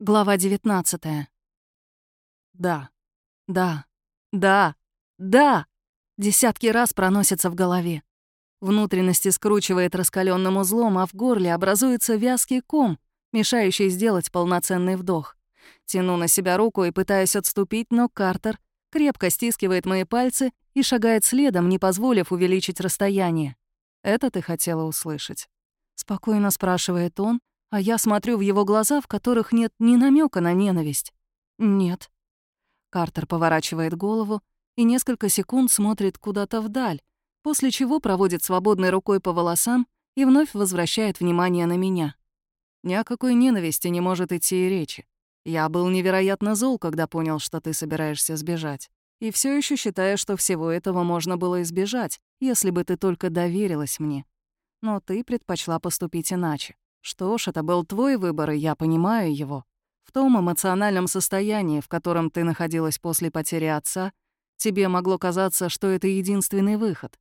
Глава 19. Да, да, да, да. Десятки раз проносится в голове. Внутренности скручивает раскаленным узлом, а в горле образуется вязкий ком, мешающий сделать полноценный вдох. Тяну на себя руку и пытаюсь отступить, но Картер крепко стискивает мои пальцы и шагает следом, не позволив увеличить расстояние. «Это ты хотела услышать?» Спокойно спрашивает он, а я смотрю в его глаза, в которых нет ни намека на ненависть. Нет. Картер поворачивает голову и несколько секунд смотрит куда-то вдаль, после чего проводит свободной рукой по волосам и вновь возвращает внимание на меня. Ни о какой ненависти не может идти и речи. Я был невероятно зол, когда понял, что ты собираешься сбежать. И все еще считаю, что всего этого можно было избежать, если бы ты только доверилась мне. Но ты предпочла поступить иначе. Что ж, это был твой выбор, и я понимаю его. В том эмоциональном состоянии, в котором ты находилась после потери отца, тебе могло казаться, что это единственный выход.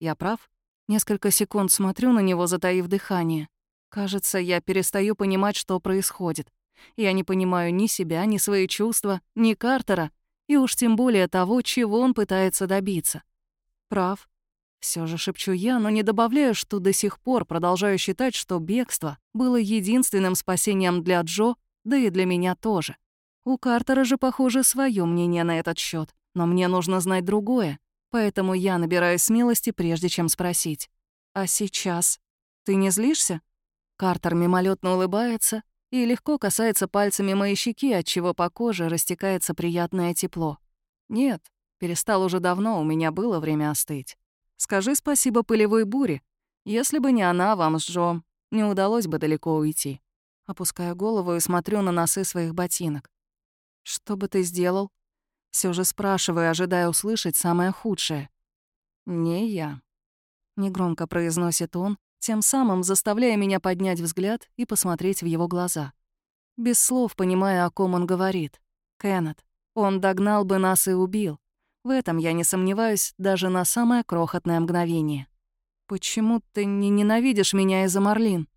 Я прав? Несколько секунд смотрю на него, затаив дыхание. Кажется, я перестаю понимать, что происходит. Я не понимаю ни себя, ни свои чувства, ни Картера, и уж тем более того, чего он пытается добиться. Прав. Все же шепчу я, но не добавляю, что до сих пор продолжаю считать, что бегство было единственным спасением для Джо, да и для меня тоже. У Картера же, похоже, свое мнение на этот счет, но мне нужно знать другое, поэтому я набираю смелости, прежде чем спросить. «А сейчас? Ты не злишься?» Картер мимолетно улыбается и легко касается пальцами моей щеки, отчего по коже растекается приятное тепло. «Нет, перестал уже давно, у меня было время остыть». Скажи спасибо пылевой буре. Если бы не она, вам с Джо не удалось бы далеко уйти. Опускаю голову и смотрю на носы своих ботинок. Что бы ты сделал? Все же спрашиваю, ожидая услышать самое худшее. Не я. Негромко произносит он, тем самым заставляя меня поднять взгляд и посмотреть в его глаза. Без слов понимая, о ком он говорит. Кеннет. Он догнал бы нас и убил. В этом я не сомневаюсь даже на самое крохотное мгновение. «Почему ты не ненавидишь меня из-за Марлин?»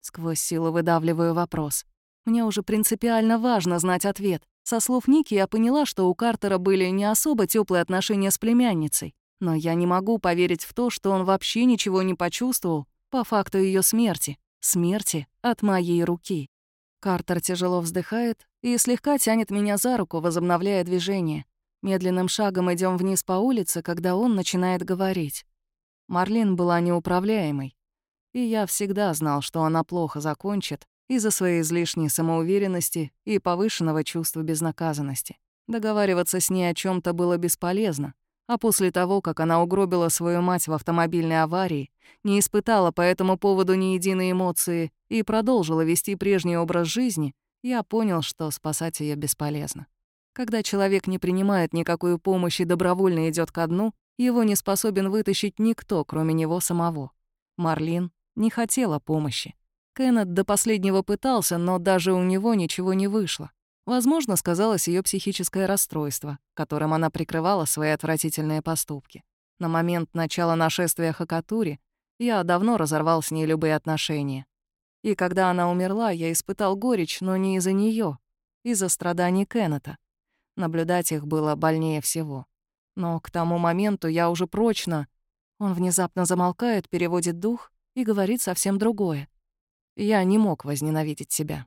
Сквозь силу выдавливаю вопрос. Мне уже принципиально важно знать ответ. Со слов Ники я поняла, что у Картера были не особо теплые отношения с племянницей. Но я не могу поверить в то, что он вообще ничего не почувствовал по факту ее смерти. Смерти от моей руки. Картер тяжело вздыхает и слегка тянет меня за руку, возобновляя движение. Медленным шагом идем вниз по улице, когда он начинает говорить. Марлин была неуправляемой. И я всегда знал, что она плохо закончит из-за своей излишней самоуверенности и повышенного чувства безнаказанности. Договариваться с ней о чем то было бесполезно, а после того, как она угробила свою мать в автомобильной аварии, не испытала по этому поводу ни единой эмоции и продолжила вести прежний образ жизни, я понял, что спасать ее бесполезно. Когда человек не принимает никакую помощь и добровольно идет ко дну, его не способен вытащить никто, кроме него самого. Марлин не хотела помощи. Кеннет до последнего пытался, но даже у него ничего не вышло. Возможно, сказалось ее психическое расстройство, которым она прикрывала свои отвратительные поступки. На момент начала нашествия Хакатури я давно разорвал с ней любые отношения. И когда она умерла, я испытал горечь, но не из-за нее, из-за страданий Кеннета. Наблюдать их было больнее всего. Но к тому моменту я уже прочно... Он внезапно замолкает, переводит дух и говорит совсем другое. Я не мог возненавидеть себя.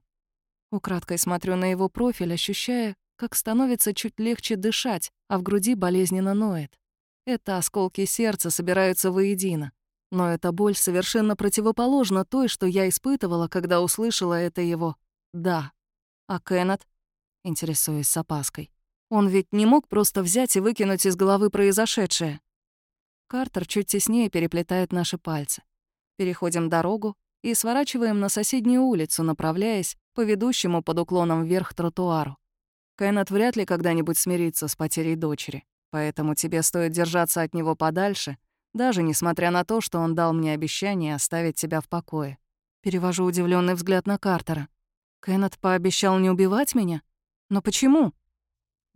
Украдкой смотрю на его профиль, ощущая, как становится чуть легче дышать, а в груди болезненно ноет. Это осколки сердца собираются воедино. Но эта боль совершенно противоположна той, что я испытывала, когда услышала это его «да». А Кеннет? Интересуюсь с опаской. Он ведь не мог просто взять и выкинуть из головы произошедшее. Картер чуть теснее переплетает наши пальцы. Переходим дорогу и сворачиваем на соседнюю улицу, направляясь по ведущему под уклоном вверх тротуару. Кеннет вряд ли когда-нибудь смирится с потерей дочери, поэтому тебе стоит держаться от него подальше, даже несмотря на то, что он дал мне обещание оставить тебя в покое. Перевожу удивленный взгляд на Картера. Кеннет пообещал не убивать меня? Но почему?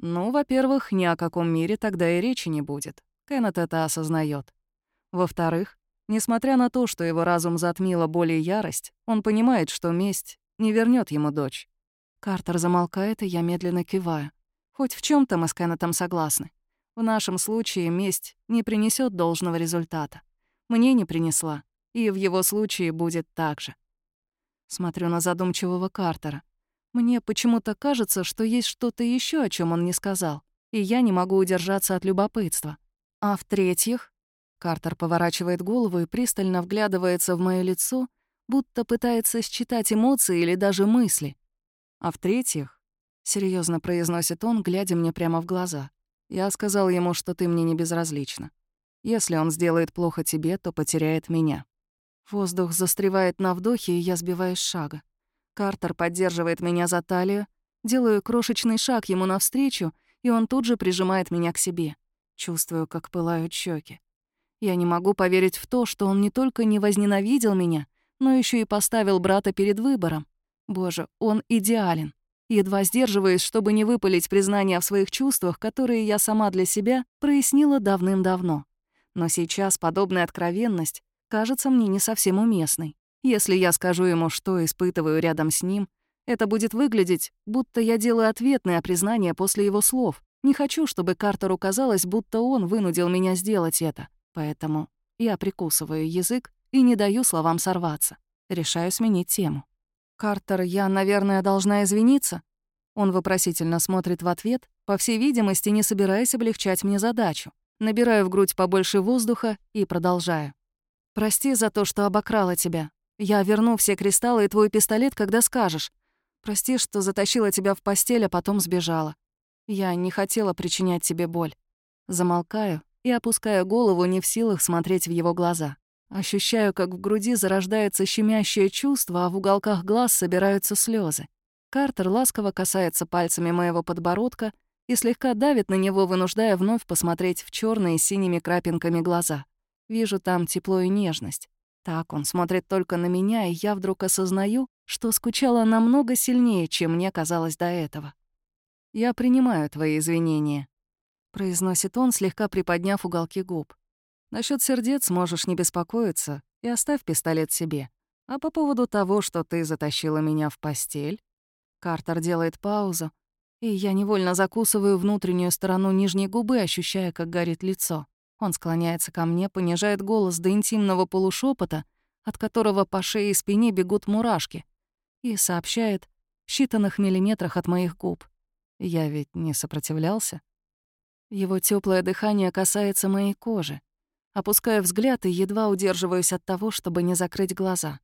Ну, во-первых, ни о каком мире тогда и речи не будет. Кеннет это осознает. Во-вторых, несмотря на то, что его разум затмила боль и ярость, он понимает, что месть не вернет ему дочь. Картер замолкает, и я медленно киваю. Хоть в чем то мы с Кеннетом согласны. В нашем случае месть не принесет должного результата. Мне не принесла, и в его случае будет так же. Смотрю на задумчивого Картера. Мне почему-то кажется, что есть что-то еще, о чем он не сказал, и я не могу удержаться от любопытства. А в-третьих, Картер поворачивает голову и пристально вглядывается в мое лицо, будто пытается считать эмоции или даже мысли. А в-третьих, серьезно произносит он, глядя мне прямо в глаза, я сказал ему, что ты мне не безразлична. Если он сделает плохо тебе, то потеряет меня. Воздух застревает на вдохе, и я сбиваюсь с шага. Картер поддерживает меня за талию, делаю крошечный шаг ему навстречу, и он тут же прижимает меня к себе. Чувствую, как пылают щеки. Я не могу поверить в то, что он не только не возненавидел меня, но еще и поставил брата перед выбором. Боже, он идеален. Едва сдерживаясь, чтобы не выпалить признание в своих чувствах, которые я сама для себя прояснила давным-давно. Но сейчас подобная откровенность кажется мне не совсем уместной. Если я скажу ему, что испытываю рядом с ним, это будет выглядеть, будто я делаю ответное признание после его слов, не хочу, чтобы Картеру казалось, будто он вынудил меня сделать это. Поэтому я прикусываю язык и не даю словам сорваться. Решаю сменить тему. «Картер, я, наверное, должна извиниться?» Он вопросительно смотрит в ответ, по всей видимости, не собираясь облегчать мне задачу. Набираю в грудь побольше воздуха и продолжаю. «Прости за то, что обокрала тебя. Я верну все кристаллы и твой пистолет, когда скажешь. Прости, что затащила тебя в постель, а потом сбежала. Я не хотела причинять тебе боль. Замолкаю и опускаю голову, не в силах смотреть в его глаза. Ощущаю, как в груди зарождается щемящее чувство, а в уголках глаз собираются слезы. Картер ласково касается пальцами моего подбородка и слегка давит на него, вынуждая вновь посмотреть в черные синими крапинками глаза. Вижу там тепло и нежность. Так он смотрит только на меня, и я вдруг осознаю, что скучала намного сильнее, чем мне казалось до этого. «Я принимаю твои извинения», — произносит он, слегка приподняв уголки губ. Насчет сердец можешь не беспокоиться и оставь пистолет себе. А по поводу того, что ты затащила меня в постель...» Картер делает паузу, и я невольно закусываю внутреннюю сторону нижней губы, ощущая, как горит лицо. Он склоняется ко мне, понижает голос до интимного полушепота, от которого по шее и спине бегут мурашки, и сообщает в считанных миллиметрах от моих губ. Я ведь не сопротивлялся. Его теплое дыхание касается моей кожи. Опускаю взгляд и едва удерживаюсь от того, чтобы не закрыть глаза.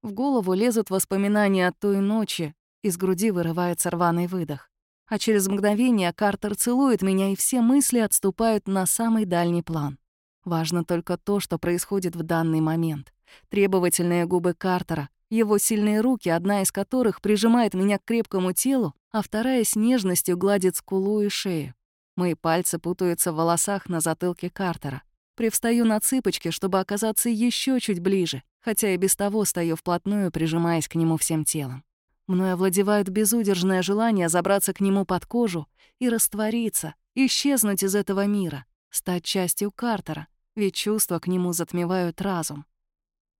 В голову лезут воспоминания о той ночи, из груди вырывается рваный выдох. А через мгновение Картер целует меня, и все мысли отступают на самый дальний план. Важно только то, что происходит в данный момент. Требовательные губы Картера, его сильные руки, одна из которых прижимает меня к крепкому телу, а вторая с нежностью гладит скулу и шею. Мои пальцы путаются в волосах на затылке Картера. Привстаю на цыпочки, чтобы оказаться еще чуть ближе, хотя и без того стою вплотную, прижимаясь к нему всем телом. Мною овладевает безудержное желание забраться к нему под кожу и раствориться, исчезнуть из этого мира, стать частью Картера, ведь чувства к нему затмевают разум.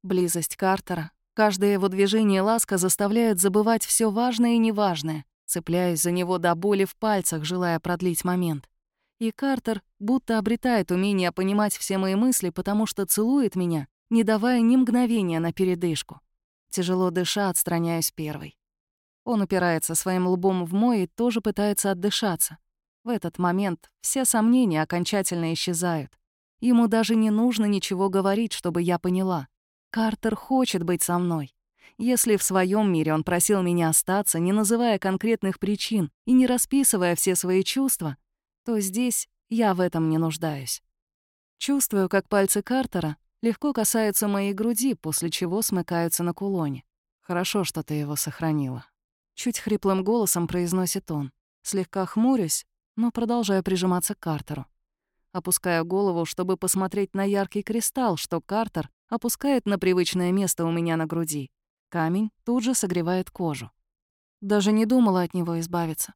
Близость Картера, каждое его движение ласка заставляют забывать все важное и неважное, цепляясь за него до боли в пальцах, желая продлить момент. И Картер будто обретает умение понимать все мои мысли, потому что целует меня, не давая ни мгновения на передышку. Тяжело дыша, отстраняюсь первой. Он упирается своим лбом в мой и тоже пытается отдышаться. В этот момент все сомнения окончательно исчезают. Ему даже не нужно ничего говорить, чтобы я поняла. Картер хочет быть со мной. Если в своем мире он просил меня остаться, не называя конкретных причин и не расписывая все свои чувства, то здесь я в этом не нуждаюсь. Чувствую, как пальцы Картера легко касаются моей груди, после чего смыкаются на кулоне. Хорошо, что ты его сохранила. Чуть хриплым голосом произносит он. Слегка хмурюсь, но продолжаю прижиматься к Картеру. Опускаю голову, чтобы посмотреть на яркий кристалл, что Картер опускает на привычное место у меня на груди. Камень тут же согревает кожу. Даже не думала от него избавиться.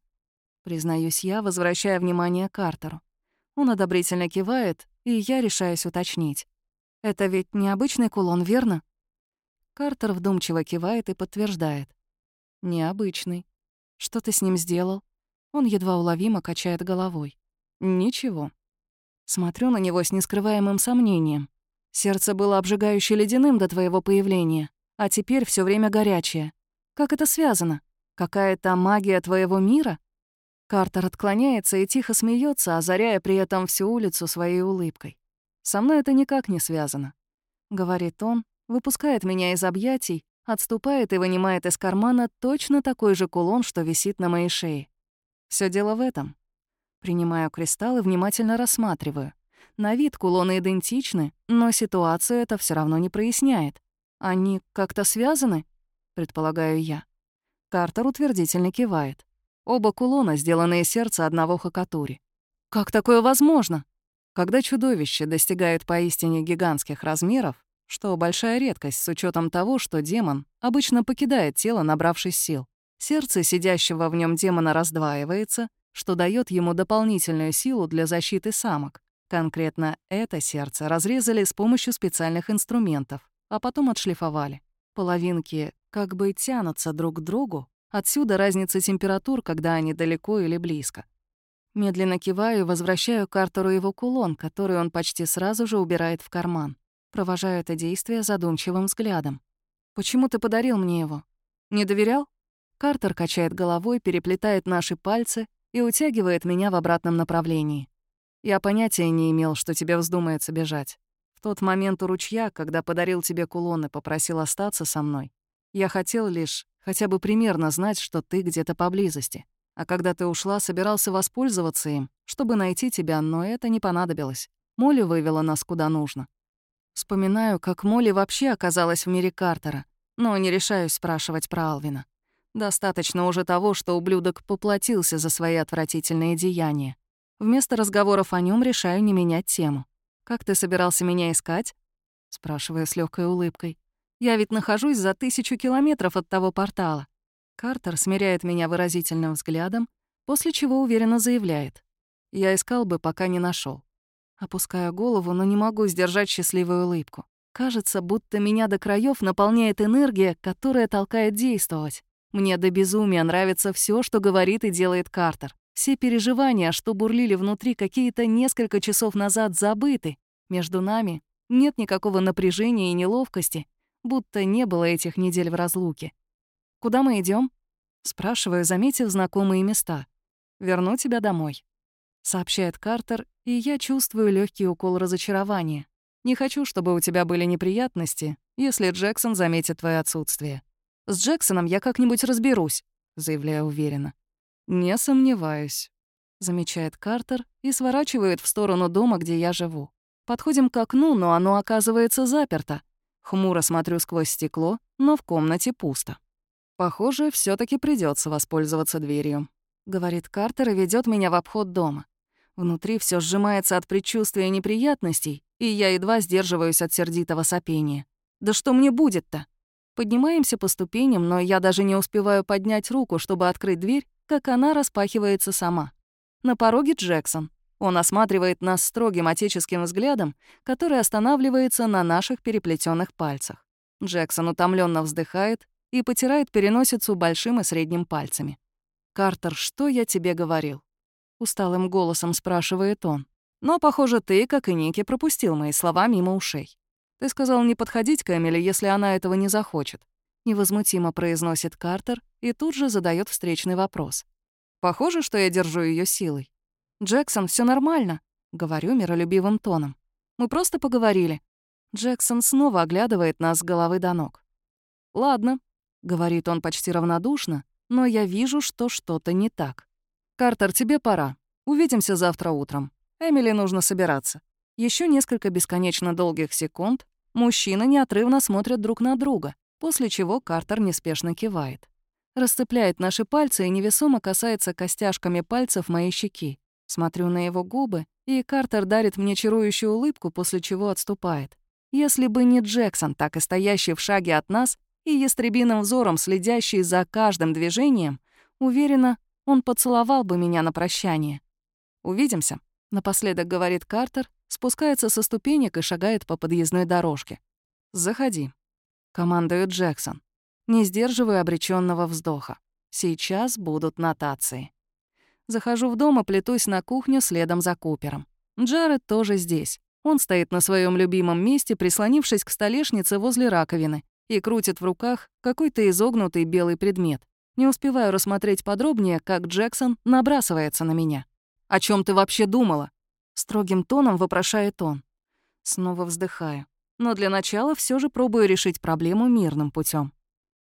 Признаюсь я, возвращая внимание Картеру. Он одобрительно кивает, и я решаюсь уточнить. «Это ведь необычный кулон, верно?» Картер вдумчиво кивает и подтверждает. «Необычный». Что ты с ним сделал? Он едва уловимо качает головой. Ничего. Смотрю на него с нескрываемым сомнением. Сердце было обжигающе ледяным до твоего появления, а теперь все время горячее. Как это связано? Какая-то магия твоего мира? Картер отклоняется и тихо смеется, озаряя при этом всю улицу своей улыбкой. «Со мной это никак не связано», — говорит он, выпускает меня из объятий, отступает и вынимает из кармана точно такой же кулон, что висит на моей шее. Все дело в этом. Принимаю кристалл и внимательно рассматриваю. На вид кулоны идентичны, но ситуацию это все равно не проясняет. Они как-то связаны? Предполагаю я. Картер утвердительно кивает. Оба кулона сделаны из сердца одного хакатури. Как такое возможно? Когда чудовище достигает поистине гигантских размеров, что большая редкость с учетом того, что демон обычно покидает тело, набравшись сил, сердце сидящего в нем демона раздваивается, что дает ему дополнительную силу для защиты самок. Конкретно это сердце разрезали с помощью специальных инструментов, а потом отшлифовали. Половинки как бы тянутся друг к другу, отсюда разница температур, когда они далеко или близко. Медленно киваю и возвращаю Картеру его кулон, который он почти сразу же убирает в карман. Провожаю это действие задумчивым взглядом. «Почему ты подарил мне его? Не доверял?» Картер качает головой, переплетает наши пальцы и утягивает меня в обратном направлении. Я понятия не имел, что тебе вздумается бежать. В тот момент у ручья, когда подарил тебе кулон и попросил остаться со мной, я хотел лишь хотя бы примерно знать, что ты где-то поблизости. А когда ты ушла, собирался воспользоваться им, чтобы найти тебя, но это не понадобилось. Молли вывела нас куда нужно. Вспоминаю, как Молли вообще оказалась в мире Картера, но не решаюсь спрашивать про Алвина. Достаточно уже того, что ублюдок поплатился за свои отвратительные деяния. Вместо разговоров о нем решаю не менять тему. «Как ты собирался меня искать?» Спрашиваю с легкой улыбкой. «Я ведь нахожусь за тысячу километров от того портала». Картер смиряет меня выразительным взглядом, после чего уверенно заявляет. «Я искал бы, пока не нашел. Опускаю голову, но не могу сдержать счастливую улыбку. Кажется, будто меня до краев наполняет энергия, которая толкает действовать. Мне до безумия нравится все, что говорит и делает Картер. Все переживания, что бурлили внутри какие-то несколько часов назад, забыты. Между нами нет никакого напряжения и неловкости, будто не было этих недель в разлуке. «Куда мы идем? спрашиваю, заметив знакомые места. «Верну тебя домой», — сообщает Картер, и я чувствую легкий укол разочарования. «Не хочу, чтобы у тебя были неприятности, если Джексон заметит твое отсутствие. С Джексоном я как-нибудь разберусь», — заявляю уверенно. «Не сомневаюсь», — замечает Картер и сворачивает в сторону дома, где я живу. Подходим к окну, но оно оказывается заперто. Хмуро смотрю сквозь стекло, но в комнате пусто. «Похоже, все таки придется воспользоваться дверью», — говорит Картер и ведет меня в обход дома. Внутри все сжимается от предчувствия неприятностей, и я едва сдерживаюсь от сердитого сопения. «Да что мне будет-то?» Поднимаемся по ступеням, но я даже не успеваю поднять руку, чтобы открыть дверь, как она распахивается сама. На пороге Джексон. Он осматривает нас строгим отеческим взглядом, который останавливается на наших переплетенных пальцах. Джексон утомленно вздыхает и потирает переносицу большим и средним пальцами. «Картер, что я тебе говорил?» Усталым голосом спрашивает он. «Но, похоже, ты, как и Ники, пропустил мои слова мимо ушей. Ты сказал не подходить к Эмили, если она этого не захочет невозмутимо произносит Картер и тут же задает встречный вопрос. Похоже, что я держу ее силой. Джексон, все нормально, говорю миролюбивым тоном. Мы просто поговорили. Джексон снова оглядывает нас с головы до ног. Ладно, говорит он почти равнодушно, но я вижу, что что-то не так. Картер, тебе пора. Увидимся завтра утром. Эмили нужно собираться. Еще несколько бесконечно долгих секунд мужчины неотрывно смотрят друг на друга, после чего Картер неспешно кивает. Расцепляет наши пальцы и невесомо касается костяшками пальцев моей щеки. Смотрю на его губы, и Картер дарит мне чарующую улыбку, после чего отступает. Если бы не Джексон, так и стоящий в шаге от нас, и ястребиным взором следящий за каждым движением, уверена, он поцеловал бы меня на прощание. «Увидимся», — напоследок говорит Картер, спускается со ступенек и шагает по подъездной дорожке. «Заходи». — командует Джексон, не сдерживая обреченного вздоха. Сейчас будут нотации. Захожу в дом и плетусь на кухню следом за Купером. Джаред тоже здесь. Он стоит на своем любимом месте, прислонившись к столешнице возле раковины, и крутит в руках какой-то изогнутый белый предмет. Не успеваю рассмотреть подробнее, как Джексон набрасывается на меня. «О чем ты вообще думала?» Строгим тоном вопрошает он. Снова вздыхаю. Но для начала все же пробую решить проблему мирным путем.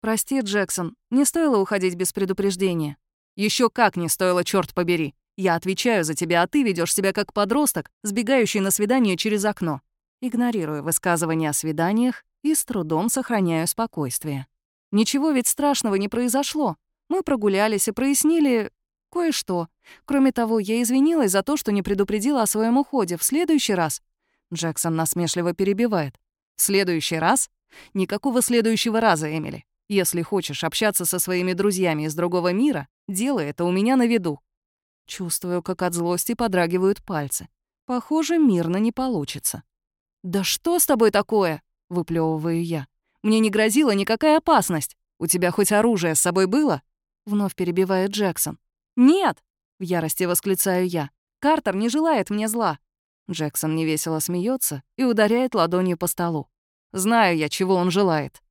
«Прости, Джексон, не стоило уходить без предупреждения». Еще как не стоило, черт побери. Я отвечаю за тебя, а ты ведешь себя как подросток, сбегающий на свидание через окно. Игнорирую высказывания о свиданиях и с трудом сохраняю спокойствие. Ничего ведь страшного не произошло. Мы прогулялись и прояснили кое-что. Кроме того, я извинилась за то, что не предупредила о своем уходе. В следующий раз... Джексон насмешливо перебивает. «В следующий раз? Никакого следующего раза, Эмили. Если хочешь общаться со своими друзьями из другого мира, делай это у меня на виду. Чувствую, как от злости подрагивают пальцы. Похоже, мирно не получится. «Да что с тобой такое?» — выплевываю я. «Мне не грозила никакая опасность. У тебя хоть оружие с собой было?» Вновь перебивает Джексон. «Нет!» — в ярости восклицаю я. «Картер не желает мне зла». Джексон невесело смеется и ударяет ладонью по столу. «Знаю я, чего он желает».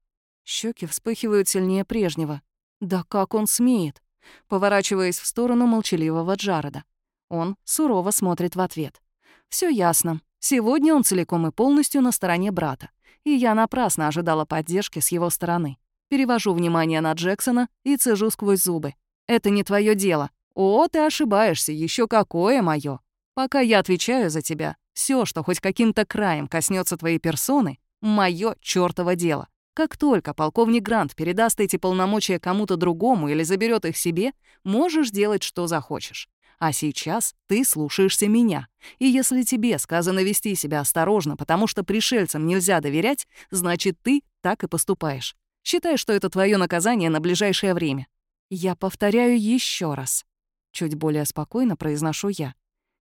Щеки вспыхивают сильнее прежнего. «Да как он смеет?» поворачиваясь в сторону молчаливого Джареда. Он сурово смотрит в ответ. Все ясно. Сегодня он целиком и полностью на стороне брата. И я напрасно ожидала поддержки с его стороны. Перевожу внимание на Джексона и цежу сквозь зубы. «Это не твое дело. О, ты ошибаешься, еще какое мое. Пока я отвечаю за тебя, все, что хоть каким-то краем коснется твоей персоны, мое чёртово дело. Как только полковник Грант передаст эти полномочия кому-то другому или заберет их себе, можешь делать, что захочешь. А сейчас ты слушаешься меня. И если тебе сказано вести себя осторожно, потому что пришельцам нельзя доверять, значит, ты так и поступаешь. Считай, что это твое наказание на ближайшее время. Я повторяю еще раз. Чуть более спокойно произношу я.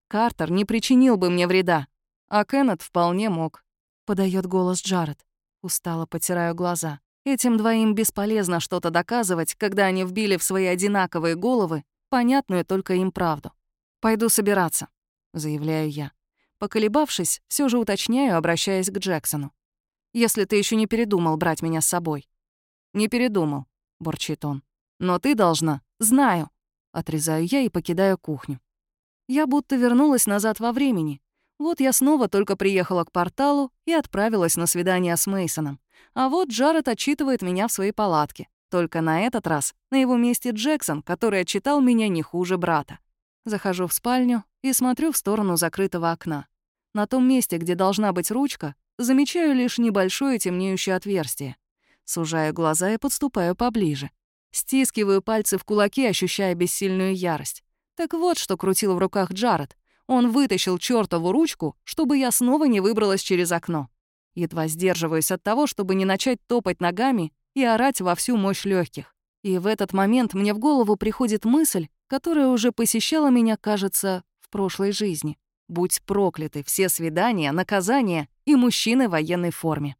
Картер не причинил бы мне вреда, а Кеннет вполне мог. Подает голос Джаред. Устало потираю глаза. Этим двоим бесполезно что-то доказывать, когда они вбили в свои одинаковые головы понятную только им правду. «Пойду собираться», — заявляю я. Поколебавшись, все же уточняю, обращаясь к Джексону. «Если ты еще не передумал брать меня с собой». «Не передумал», — бурчит он. «Но ты должна». «Знаю», — отрезаю я и покидаю кухню. Я будто вернулась назад во времени, вот я снова только приехала к порталу и отправилась на свидание с Мейсоном. А вот Джаред отчитывает меня в своей палатке. Только на этот раз на его месте Джексон, который отчитал меня не хуже брата. Захожу в спальню и смотрю в сторону закрытого окна. На том месте, где должна быть ручка, замечаю лишь небольшое темнеющее отверстие. Сужаю глаза и подступаю поближе. Стискиваю пальцы в кулаки, ощущая бессильную ярость. Так вот, что крутил в руках Джаред. Он вытащил чёртову ручку, чтобы я снова не выбралась через окно. Едва сдерживаюсь от того, чтобы не начать топать ногами и орать во всю мощь легких. И в этот момент мне в голову приходит мысль, которая уже посещала меня, кажется, в прошлой жизни. Будь прокляты все свидания, наказания и мужчины в военной форме.